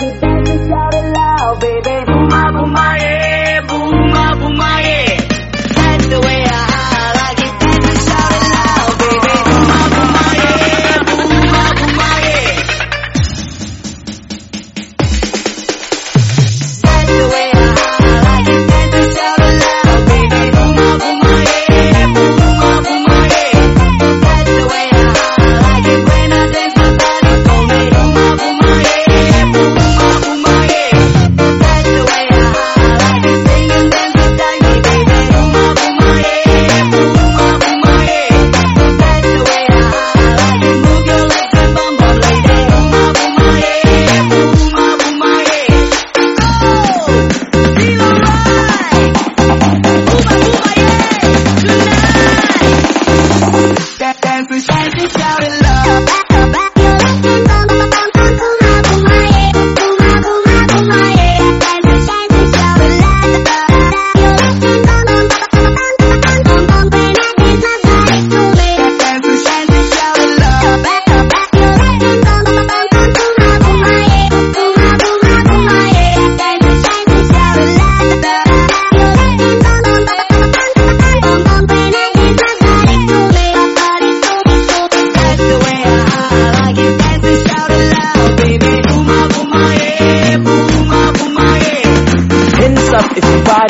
Cause you shout it loud, baby. If you buy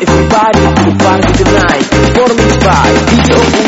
Everybody to the party tonight. Performance by DJ